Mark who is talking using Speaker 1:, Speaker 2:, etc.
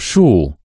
Speaker 1: shul.